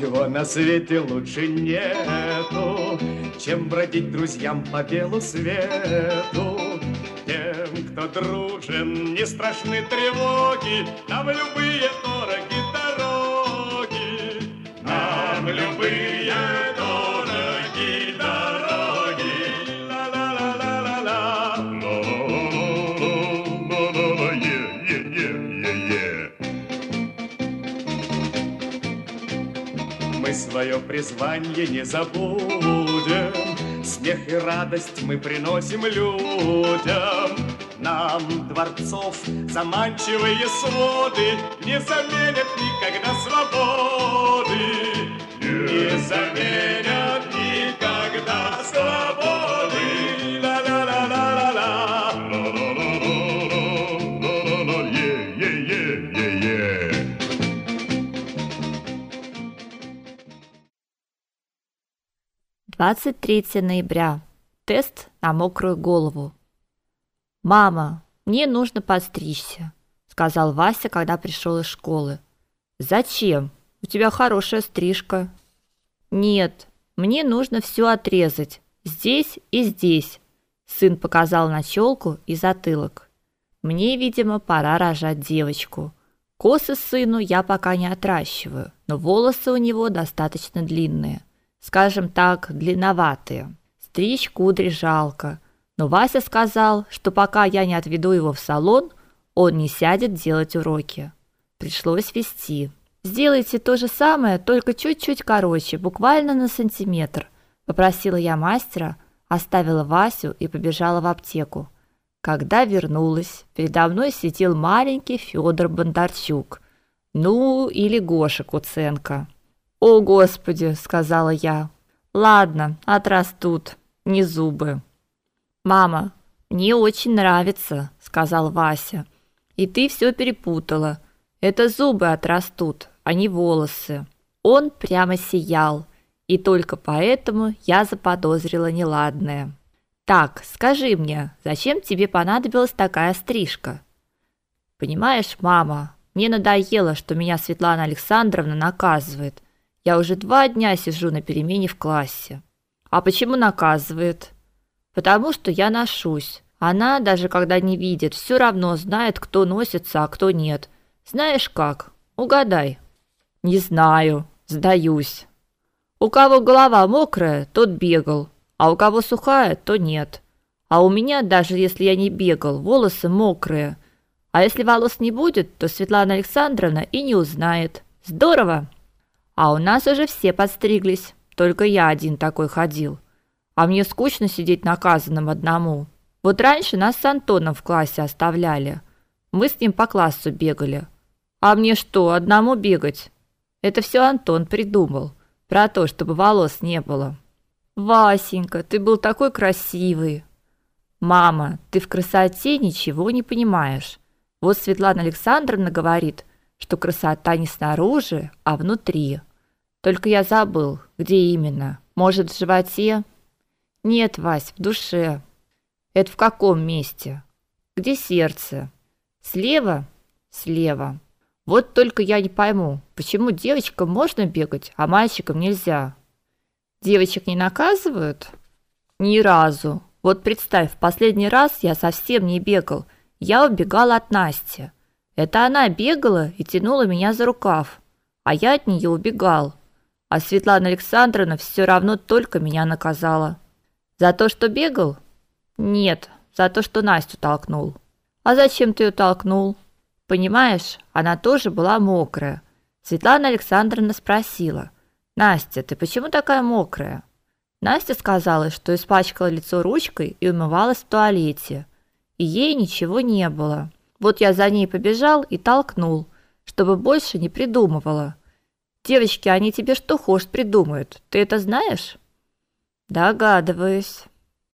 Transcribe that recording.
Ничего на свете лучше нету, Чем бродить друзьям по белу свету. Тем, кто дружен, не страшны тревоги, Нам любые Мы свое призвание не забудем, Смех и радость мы приносим людям. Нам дворцов заманчивые своды Не заменят никогда свободы. Не заменят 23 ноября. Тест на мокрую голову. Мама, мне нужно подстричься, сказал Вася, когда пришел из школы. Зачем? У тебя хорошая стрижка. Нет, мне нужно все отрезать, здесь и здесь. Сын показал на челку и затылок. Мне, видимо, пора рожать девочку. Косы сыну я пока не отращиваю, но волосы у него достаточно длинные скажем так, длинноватые. Стричь кудри жалко, но Вася сказал, что пока я не отведу его в салон, он не сядет делать уроки. Пришлось вести. Сделайте то же самое, только чуть-чуть короче, буквально на сантиметр, попросила я мастера, оставила Васю и побежала в аптеку. Когда вернулась, передо мной сидел маленький Федор Бондарчук. Ну, или Гоша Куценко. «О, Господи!» — сказала я. «Ладно, отрастут, не зубы». «Мама, мне очень нравится», — сказал Вася. «И ты все перепутала. Это зубы отрастут, а не волосы». Он прямо сиял, и только поэтому я заподозрила неладное. «Так, скажи мне, зачем тебе понадобилась такая стрижка?» «Понимаешь, мама, мне надоело, что меня Светлана Александровна наказывает». Я уже два дня сижу на перемене в классе. А почему наказывает? Потому что я ношусь. Она, даже когда не видит, все равно знает, кто носится, а кто нет. Знаешь как? Угадай. Не знаю. Сдаюсь. У кого голова мокрая, тот бегал, а у кого сухая, то нет. А у меня, даже если я не бегал, волосы мокрые. А если волос не будет, то Светлана Александровна и не узнает. Здорово! А у нас уже все подстриглись, только я один такой ходил. А мне скучно сидеть наказанным одному. Вот раньше нас с Антоном в классе оставляли. Мы с ним по классу бегали. А мне что, одному бегать? Это все Антон придумал. Про то, чтобы волос не было. Васенька, ты был такой красивый. Мама, ты в красоте ничего не понимаешь. Вот Светлана Александровна говорит, что красота не снаружи, а внутри. Только я забыл, где именно. Может, в животе? Нет, Вась, в душе. Это в каком месте? Где сердце? Слева? Слева. Вот только я не пойму, почему девочкам можно бегать, а мальчикам нельзя? Девочек не наказывают? Ни разу. Вот представь, в последний раз я совсем не бегал. Я убегал от Насти. Это она бегала и тянула меня за рукав, а я от нее убегал. А Светлана Александровна все равно только меня наказала. За то, что бегал? Нет, за то, что Настю толкнул. А зачем ты ее толкнул? Понимаешь, она тоже была мокрая. Светлана Александровна спросила: "Настя, ты почему такая мокрая?" Настя сказала, что испачкала лицо ручкой и умывалась в туалете. И ей ничего не было. Вот я за ней побежал и толкнул, чтобы больше не придумывала. Девочки, они тебе что хочешь придумают. Ты это знаешь? Догадываюсь.